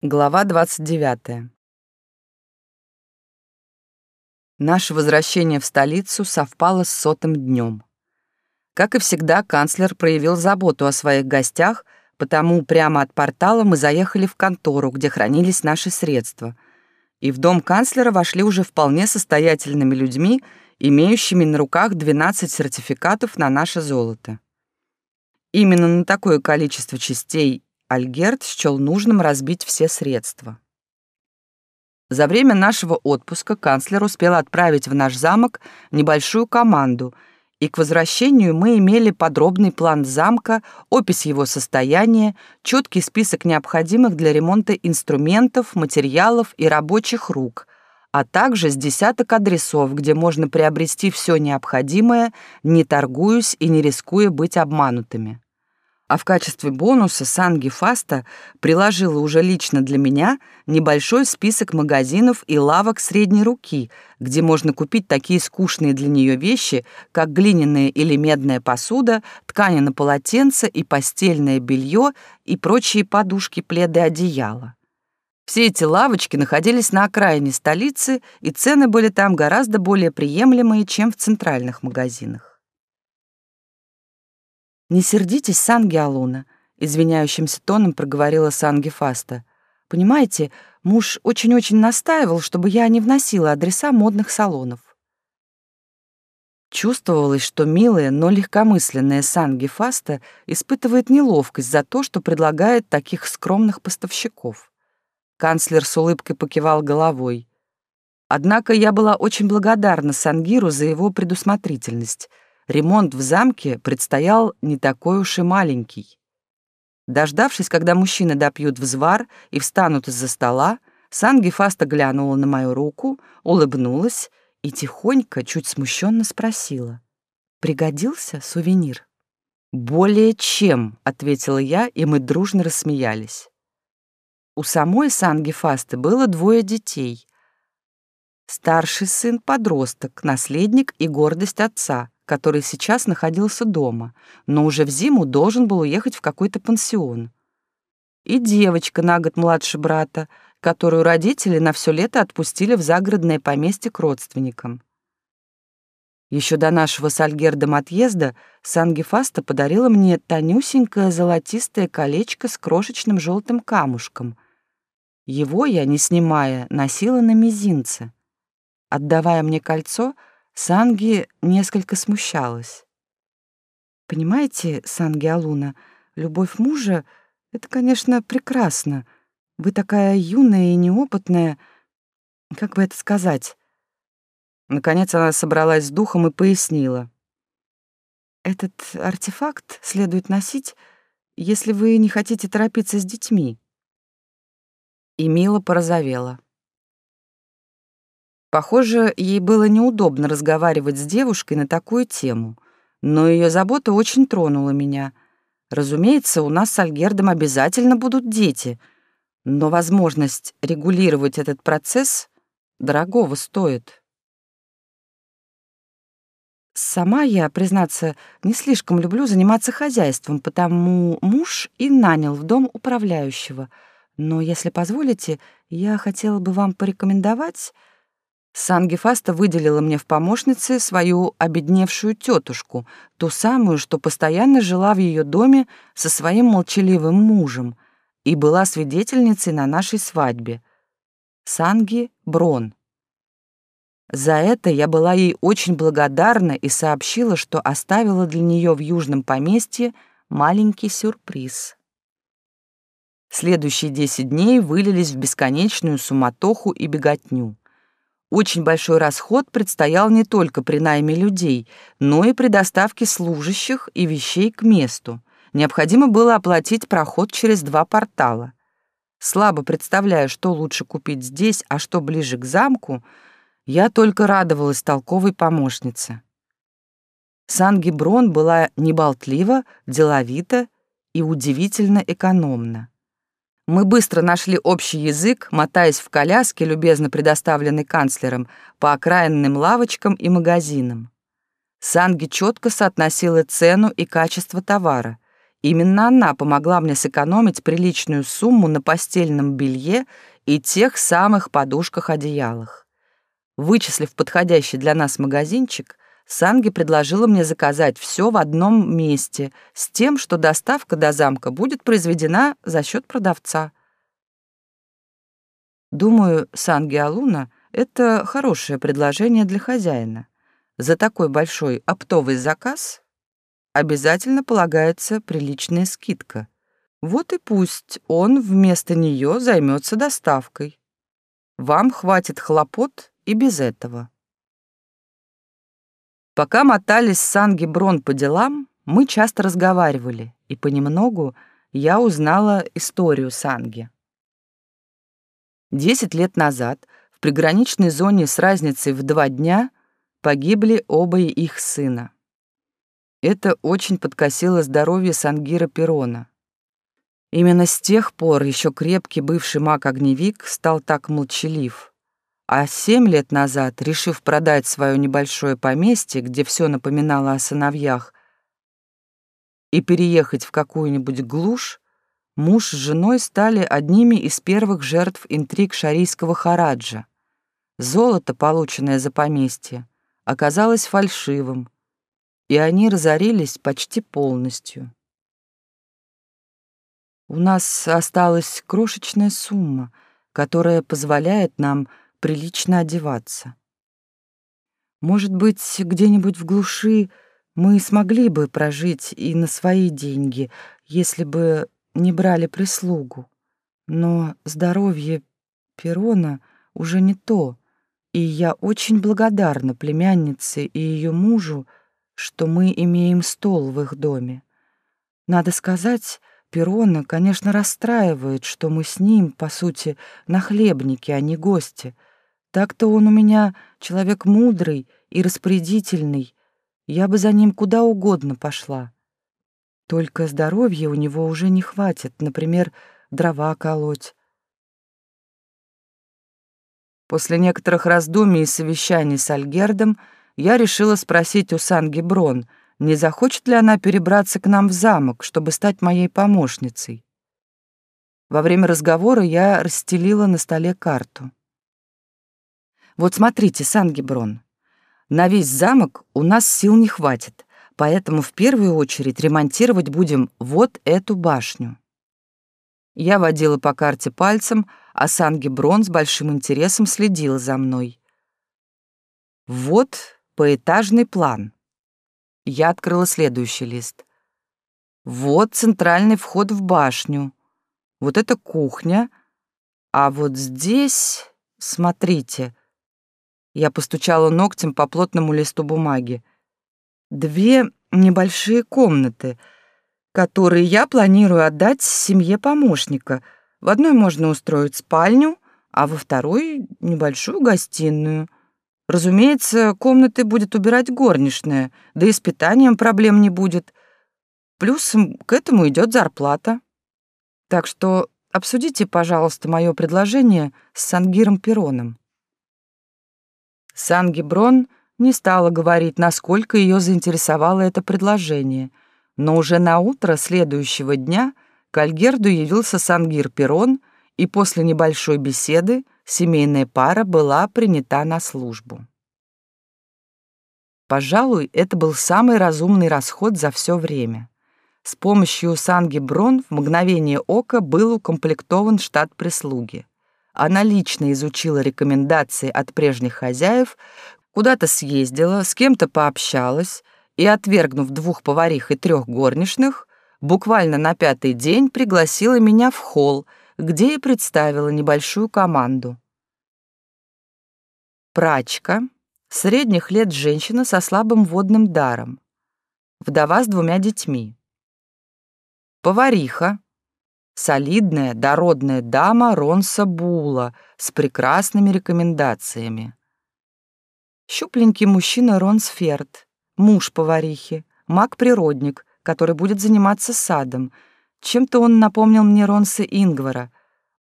Глава 29. Наше возвращение в столицу совпало с сотым днем. Как и всегда, канцлер проявил заботу о своих гостях, потому прямо от портала мы заехали в контору, где хранились наши средства. И в дом канцлера вошли уже вполне состоятельными людьми, имеющими на руках 12 сертификатов на наше золото. Именно на такое количество частей Альгерт счел нужным разбить все средства. За время нашего отпуска канцлер успел отправить в наш замок небольшую команду, и к возвращению мы имели подробный план замка, опись его состояния, четкий список необходимых для ремонта инструментов, материалов и рабочих рук, а также с десяток адресов, где можно приобрести все необходимое, не торгуясь и не рискуя быть обманутыми а в качестве бонуса Санги Фаста приложила уже лично для меня небольшой список магазинов и лавок средней руки, где можно купить такие скучные для нее вещи, как глиняная или медная посуда, ткани на полотенце и постельное белье и прочие подушки, пледы, одеяла. Все эти лавочки находились на окраине столицы, и цены были там гораздо более приемлемые, чем в центральных магазинах. «Не сердитесь, Санги Алуна», — извиняющимся тоном проговорила Санги Фаста. «Понимаете, муж очень-очень настаивал, чтобы я не вносила адреса модных салонов». Чувствовалось, что милая, но легкомысленная Санги Фаста испытывает неловкость за то, что предлагает таких скромных поставщиков. Канцлер с улыбкой покивал головой. Однако я была очень благодарна Сангиру за его предусмотрительность — ремонт в замке предстоял не такой уж и маленький. Дождавшись, когда мужчины допьют взвар и встанут из-за стола, Санги Фаста глянула на мою руку, улыбнулась и тихонько, чуть смущенно спросила. «Пригодился сувенир?» «Более чем», — ответила я, и мы дружно рассмеялись. У самой Санги Фасты было двое детей. Старший сын — подросток, наследник и гордость отца — который сейчас находился дома, но уже в зиму должен был уехать в какой-то пансион. И девочка на год младше брата, которую родители на все лето отпустили в загородное поместье к родственникам. Еще до нашего с Альгердом отъезда Сангефаста подарила мне тонюсенькое золотистое колечко с крошечным желтым камушком. Его я, не снимая, носила на мизинце. Отдавая мне кольцо — Санги несколько смущалась. «Понимаете, Санги Алуна, любовь мужа — это, конечно, прекрасно. Вы такая юная и неопытная. Как бы это сказать?» Наконец она собралась с духом и пояснила. «Этот артефакт следует носить, если вы не хотите торопиться с детьми». И Мила порозовела. Похоже, ей было неудобно разговаривать с девушкой на такую тему, но ее забота очень тронула меня. Разумеется, у нас с Альгердом обязательно будут дети, но возможность регулировать этот процесс дорогого стоит. Сама я, признаться, не слишком люблю заниматься хозяйством, потому муж и нанял в дом управляющего. Но, если позволите, я хотела бы вам порекомендовать Сангефаста выделила мне в помощнице свою обедневшую тетушку, ту самую, что постоянно жила в ее доме со своим молчаливым мужем и была свидетельницей на нашей свадьбе. Санги Брон. За это я была ей очень благодарна и сообщила, что оставила для нее в южном поместье маленький сюрприз. Следующие десять дней вылились в бесконечную суматоху и беготню. Очень большой расход предстоял не только при найме людей, но и при доставке служащих и вещей к месту. Необходимо было оплатить проход через два портала. Слабо представляя, что лучше купить здесь, а что ближе к замку, я только радовалась толковой помощнице. Сан-Гиброн была неболтлива, деловита и удивительно экономна. Мы быстро нашли общий язык, мотаясь в коляске, любезно предоставленной канцлером, по окраинным лавочкам и магазинам. Санги четко соотносила цену и качество товара, Именно она помогла мне сэкономить приличную сумму на постельном белье и тех самых подушках-одеялах. Вычислив подходящий для нас магазинчик, Санги предложила мне заказать все в одном месте, с тем, что доставка до замка будет произведена за счет продавца. Думаю, Санги Алуна — это хорошее предложение для хозяина. За такой большой оптовый заказ обязательно полагается приличная скидка. Вот и пусть он вместо нее займется доставкой. Вам хватит хлопот и без этого. Пока мотались с Брон по делам, мы часто разговаривали, и понемногу я узнала историю Санги. Десять лет назад в приграничной зоне с разницей в два дня погибли оба их сына. Это очень подкосило здоровье Сангира Перона. Именно с тех пор еще крепкий бывший маг-огневик стал так молчалив, а семь лет назад, решив продать свое небольшое поместье, где все напоминало о сыновьях, и переехать в какую-нибудь глушь, муж с женой стали одними из первых жертв интриг шарийского хараджа. Золото, полученное за поместье, оказалось фальшивым, и они разорились почти полностью. У нас осталась крошечная сумма, которая позволяет нам прилично одеваться. Может быть, где-нибудь в глуши мы смогли бы прожить и на свои деньги, если бы не брали прислугу. Но здоровье Перона уже не то, и я очень благодарна племяннице и ее мужу, что мы имеем стол в их доме. Надо сказать, Перона, конечно, расстраивает, что мы с ним, по сути, нахлебники, а не гости — так-то он у меня человек мудрый и распорядительный. Я бы за ним куда угодно пошла. Только здоровья у него уже не хватит, например, дрова колоть. После некоторых раздумий и совещаний с Альгердом я решила спросить у Санги Брон, не захочет ли она перебраться к нам в замок, чтобы стать моей помощницей. Во время разговора я расстелила на столе карту. Вот смотрите, Сангеброн, на весь замок у нас сил не хватит, поэтому в первую очередь ремонтировать будем вот эту башню. Я водила по карте пальцем, а Сангеброн с большим интересом следила за мной. Вот поэтажный план. Я открыла следующий лист. Вот центральный вход в башню. Вот это кухня. А вот здесь, смотрите, я постучала ногтем по плотному листу бумаги. Две небольшие комнаты, которые я планирую отдать семье помощника. В одной можно устроить спальню, а во второй — небольшую гостиную. Разумеется, комнаты будет убирать горничная, да и с питанием проблем не будет. Плюсом к этому идет зарплата. Так что обсудите, пожалуйста, мое предложение с Сангиром Пероном. Сан-Гиброн не стала говорить, насколько ее заинтересовало это предложение, но уже на утро следующего дня к Альгерду явился Сангир Перон, и после небольшой беседы семейная пара была принята на службу. Пожалуй, это был самый разумный расход за все время. С помощью Санги Брон в мгновение ока был укомплектован штат прислуги. Она лично изучила рекомендации от прежних хозяев, куда-то съездила, с кем-то пообщалась и, отвергнув двух поварих и трех горничных, буквально на пятый день пригласила меня в холл, где и представила небольшую команду. Прачка, средних лет женщина со слабым водным даром, вдова с двумя детьми. Повариха, солидная, дородная дама Ронса Була с прекрасными рекомендациями. Щупленький мужчина Ронс Ферд, муж поварихи, маг-природник, который будет заниматься садом. Чем-то он напомнил мне Ронса Ингвара.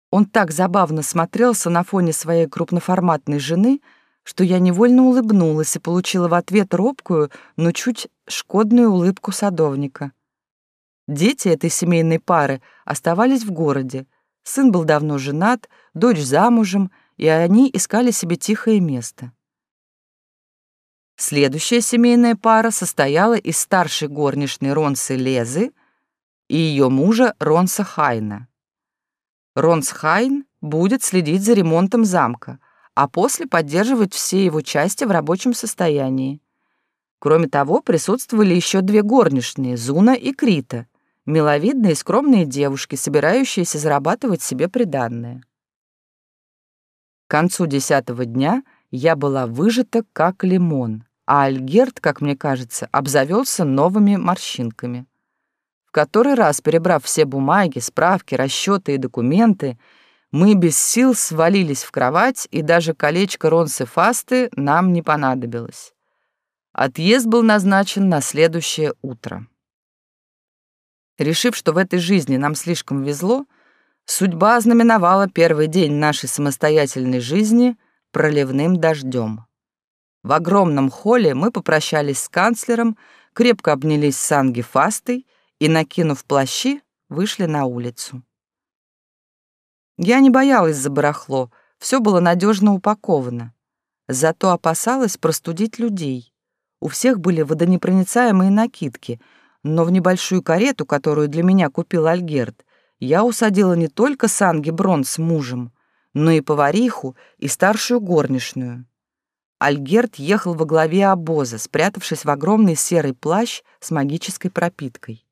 Он так забавно смотрелся на фоне своей крупноформатной жены, что я невольно улыбнулась и получила в ответ робкую, но чуть шкодную улыбку садовника. Дети этой семейной пары оставались в городе. Сын был давно женат, дочь замужем, и они искали себе тихое место. Следующая семейная пара состояла из старшей горничной Ронсы Лезы и ее мужа Ронса Хайна. Ронс Хайн будет следить за ремонтом замка, а после поддерживать все его части в рабочем состоянии. Кроме того, присутствовали еще две горничные, Зуна и Крита, миловидные и скромные девушки, собирающиеся зарабатывать себе приданное. К концу десятого дня я была выжата как лимон, а Альгерт, как мне кажется, обзавелся новыми морщинками. В который раз, перебрав все бумаги, справки, расчеты и документы, мы без сил свалились в кровать, и даже колечко Ронсы Фасты нам не понадобилось. Отъезд был назначен на следующее утро. Решив, что в этой жизни нам слишком везло, судьба ознаменовала первый день нашей самостоятельной жизни проливным дождем. В огромном холле мы попрощались с канцлером, крепко обнялись с Анги Фастой и, накинув плащи, вышли на улицу. Я не боялась за барахло, все было надежно упаковано. Зато опасалась простудить людей. У всех были водонепроницаемые накидки, но в небольшую карету, которую для меня купил Альгерт, я усадила не только Санги Брон с мужем, но и повариху и старшую горничную. Альгерт ехал во главе обоза, спрятавшись в огромный серый плащ с магической пропиткой.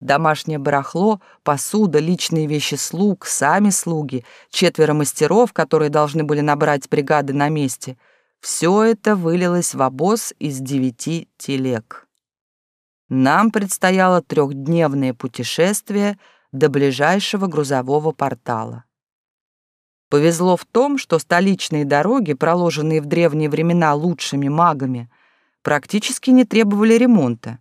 Домашнее барахло, посуда, личные вещи слуг, сами слуги, четверо мастеров, которые должны были набрать бригады на месте — все это вылилось в обоз из девяти телег. Нам предстояло трехдневное путешествие до ближайшего грузового портала. Повезло в том, что столичные дороги, проложенные в древние времена лучшими магами, практически не требовали ремонта.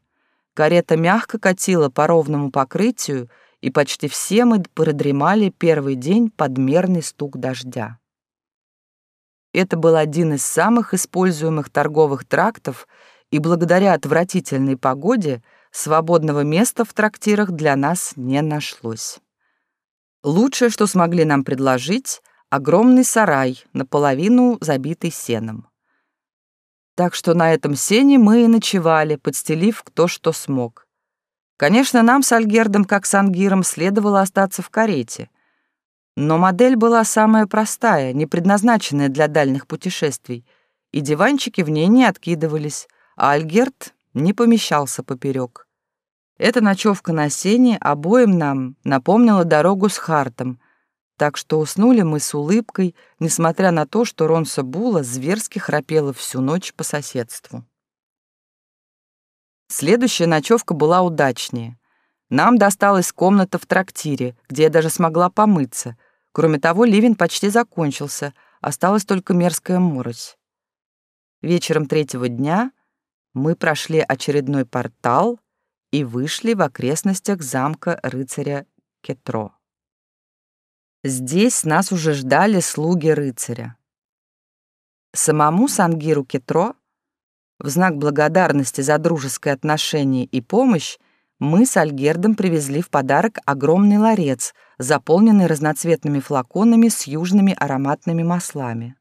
Карета мягко катила по ровному покрытию, и почти все мы продремали первый день под мерный стук дождя. Это был один из самых используемых торговых трактов, и благодаря отвратительной погоде свободного места в трактирах для нас не нашлось. Лучшее, что смогли нам предложить, огромный сарай, наполовину забитый сеном. Так что на этом сене мы и ночевали, подстелив кто что смог. Конечно, нам с Альгердом, как с Ангиром, следовало остаться в карете. Но модель была самая простая, не предназначенная для дальних путешествий, и диванчики в ней не откидывались, а Альгерт не помещался поперек. Эта ночевка на сене обоим нам напомнила дорогу с Хартом, так что уснули мы с улыбкой, несмотря на то, что Ронса Була зверски храпела всю ночь по соседству. Следующая ночевка была удачнее. Нам досталась комната в трактире, где я даже смогла помыться. Кроме того, ливень почти закончился, осталась только мерзкая морось. Вечером третьего дня мы прошли очередной портал и вышли в окрестностях замка рыцаря Кетро. Здесь нас уже ждали слуги рыцаря. Самому Сангиру Кетро в знак благодарности за дружеское отношение и помощь мы с Альгердом привезли в подарок огромный ларец, заполненный разноцветными флаконами с южными ароматными маслами.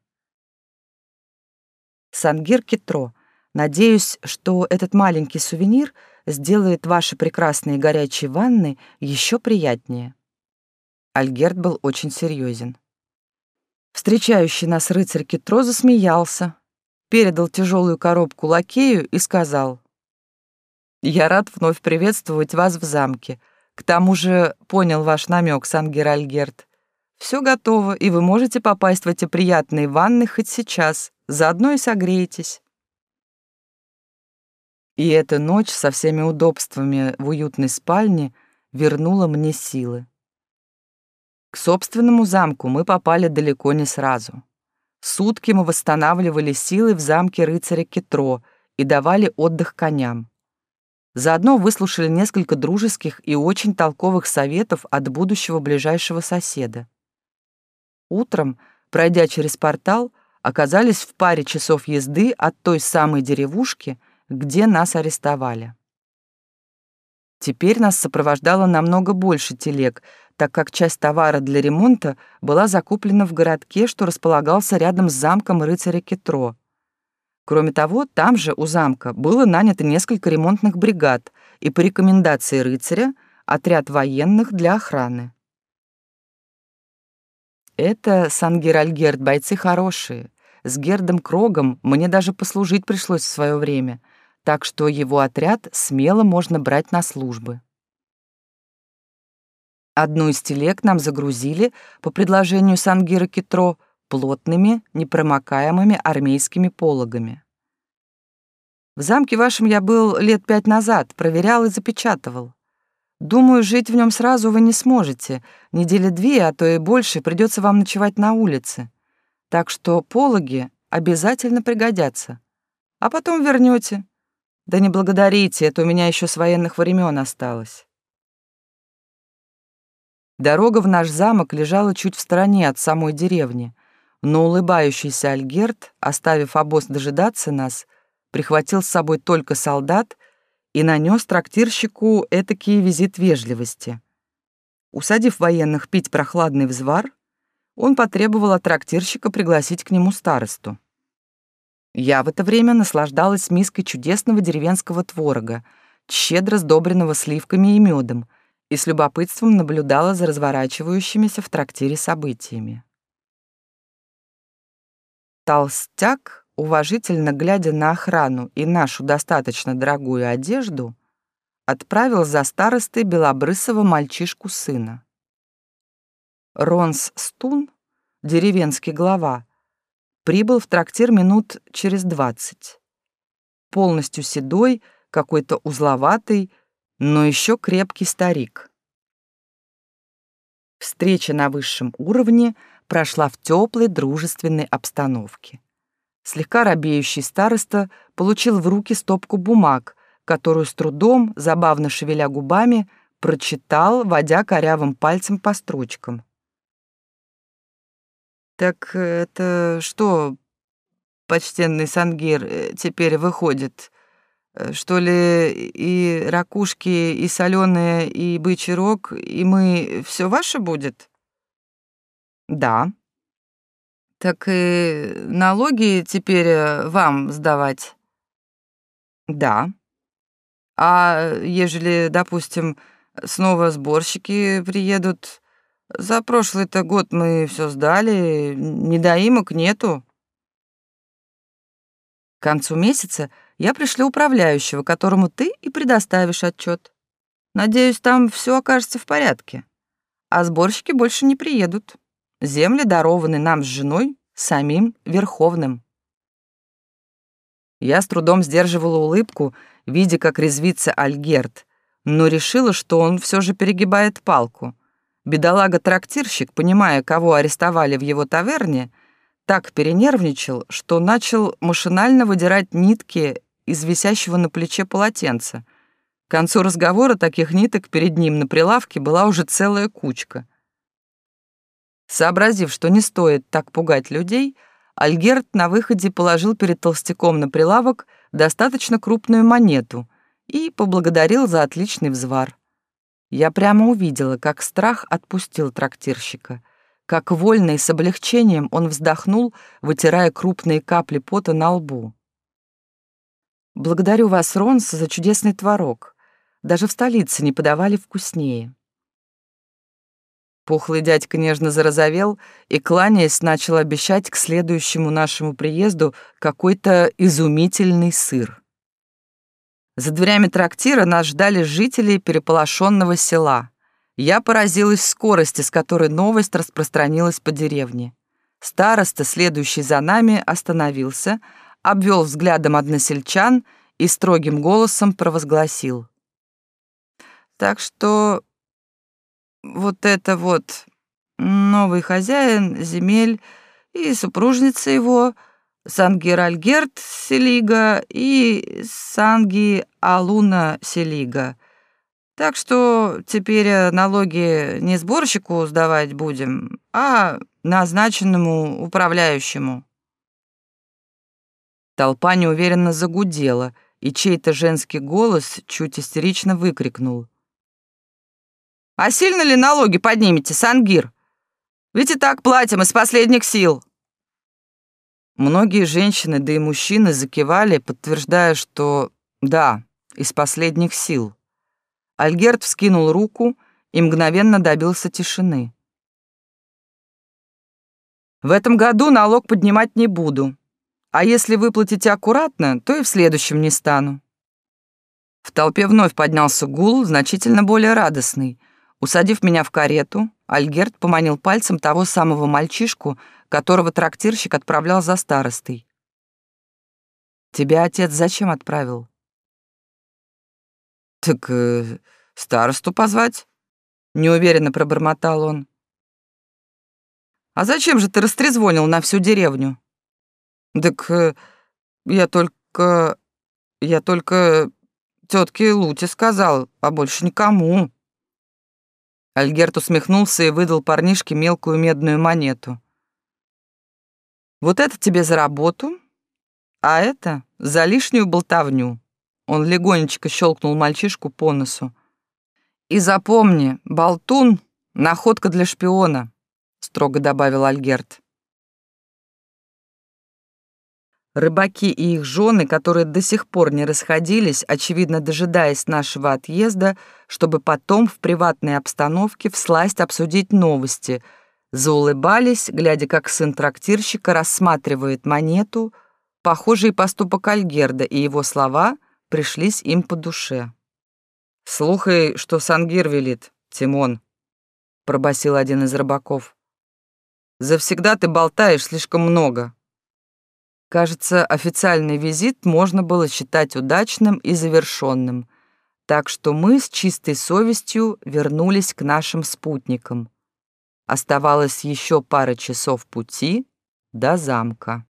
Сангир Кетро, надеюсь, что этот маленький сувенир сделает ваши прекрасные горячие ванны еще приятнее. Альгерт был очень серьезен. Встречающий нас рыцарь Кетро засмеялся, передал тяжелую коробку лакею и сказал, «Я рад вновь приветствовать вас в замке. К тому же понял ваш намек, Сангер Альгерт. Все готово, и вы можете попасть в эти приятные ванны хоть сейчас, заодно и согреетесь». И эта ночь со всеми удобствами в уютной спальне вернула мне силы. К собственному замку мы попали далеко не сразу. Сутки мы восстанавливали силы в замке рыцаря Кетро и давали отдых коням. Заодно выслушали несколько дружеских и очень толковых советов от будущего ближайшего соседа. Утром, пройдя через портал, оказались в паре часов езды от той самой деревушки, где нас арестовали. Теперь нас сопровождало намного больше телег, так как часть товара для ремонта была закуплена в городке, что располагался рядом с замком рыцаря Кетро. Кроме того, там же, у замка, было нанято несколько ремонтных бригад и по рекомендации рыцаря отряд военных для охраны. Это Сан-Геральгерд, бойцы хорошие. С Гердом Крогом мне даже послужить пришлось в свое время, так что его отряд смело можно брать на службы. Одну из телег нам загрузили по предложению Сангира Китро плотными, непромокаемыми армейскими пологами. В замке вашем я был лет пять назад, проверял и запечатывал. Думаю, жить в нем сразу вы не сможете. Недели две, а то и больше придется вам ночевать на улице. Так что пологи обязательно пригодятся. А потом вернете. Да не благодарите, это у меня еще с военных времен осталось. Дорога в наш замок лежала чуть в стороне от самой деревни, но улыбающийся Альгерт, оставив обоз дожидаться нас, прихватил с собой только солдат и нанес трактирщику этакий визит вежливости. Усадив военных пить прохладный взвар, он потребовал от трактирщика пригласить к нему старосту. Я в это время наслаждалась миской чудесного деревенского творога, щедро сдобренного сливками и медом, и с любопытством наблюдала за разворачивающимися в трактире событиями. Толстяк, уважительно глядя на охрану и нашу достаточно дорогую одежду, отправил за старостой белобрысого мальчишку сына. Ронс Стун, деревенский глава, прибыл в трактир минут через двадцать. Полностью седой, какой-то узловатый, но еще крепкий старик. Встреча на высшем уровне прошла в теплой дружественной обстановке. Слегка робеющий староста получил в руки стопку бумаг, которую с трудом, забавно шевеля губами, прочитал, водя корявым пальцем по строчкам. «Так это что, почтенный Сангир, э, теперь выходит? Э, что ли, и ракушки, и соленые, и бычий рог, и мы... все ваше будет? Да. Так и налоги теперь э, вам сдавать? Да. А ежели, допустим, снова сборщики приедут, за прошлый-то год мы все сдали, недоимок нету. К концу месяца я пришлю управляющего, которому ты и предоставишь отчет. Надеюсь, там все окажется в порядке. А сборщики больше не приедут. Земли дарованы нам с женой, самим Верховным. Я с трудом сдерживала улыбку, видя, как резвится Альгерт, но решила, что он все же перегибает палку. Бедолага-трактирщик, понимая, кого арестовали в его таверне, — так перенервничал, что начал машинально выдирать нитки из висящего на плече полотенца. К концу разговора таких ниток перед ним на прилавке была уже целая кучка. Сообразив, что не стоит так пугать людей, Альгерт на выходе положил перед толстяком на прилавок достаточно крупную монету и поблагодарил за отличный взвар. Я прямо увидела, как страх отпустил трактирщика — как вольно и с облегчением он вздохнул, вытирая крупные капли пота на лбу. «Благодарю вас, Ронс, за чудесный творог. Даже в столице не подавали вкуснее». Пухлый дядька нежно зарозовел и, кланяясь, начал обещать к следующему нашему приезду какой-то изумительный сыр. За дверями трактира нас ждали жители переполошенного села — я поразилась скорости, с которой новость распространилась по деревне. Староста, следующий за нами, остановился, обвел взглядом односельчан и строгим голосом провозгласил. «Так что вот это вот новый хозяин земель и супружница его, Сангир-Альгерт Селига и Санги Алуна Селига — так что теперь налоги не сборщику сдавать будем, а назначенному управляющему. Толпа неуверенно загудела, и чей-то женский голос чуть истерично выкрикнул. А сильно ли налоги поднимете, Сангир? Ведь и так платим из последних сил». Многие женщины, да и мужчины закивали, подтверждая, что да, из последних сил. Альгерт вскинул руку и мгновенно добился тишины. «В этом году налог поднимать не буду, а если выплатите аккуратно, то и в следующем не стану». В толпе вновь поднялся гул, значительно более радостный. Усадив меня в карету, Альгерт поманил пальцем того самого мальчишку, которого трактирщик отправлял за старостой. «Тебя отец зачем отправил?» «Так э, старосту позвать?» — неуверенно пробормотал он. «А зачем же ты растрезвонил на всю деревню?» «Так э, я только... я только тетке Луте сказал, а больше никому». Альгерт усмехнулся и выдал парнишке мелкую медную монету. «Вот это тебе за работу, а это за лишнюю болтовню». Он легонечко щелкнул мальчишку по носу. «И запомни, болтун — находка для шпиона», — строго добавил Альгерт. Рыбаки и их жены, которые до сих пор не расходились, очевидно дожидаясь нашего отъезда, чтобы потом в приватной обстановке всласть обсудить новости, заулыбались, глядя, как сын трактирщика рассматривает монету, похожий поступок Альгерда и его слова пришлись им по душе. «Слухай, что Сангир велит, Тимон», — пробасил один из рыбаков. «Завсегда ты болтаешь слишком много». Кажется, официальный визит можно было считать удачным и завершенным, так что мы с чистой совестью вернулись к нашим спутникам. Оставалось еще пара часов пути до замка.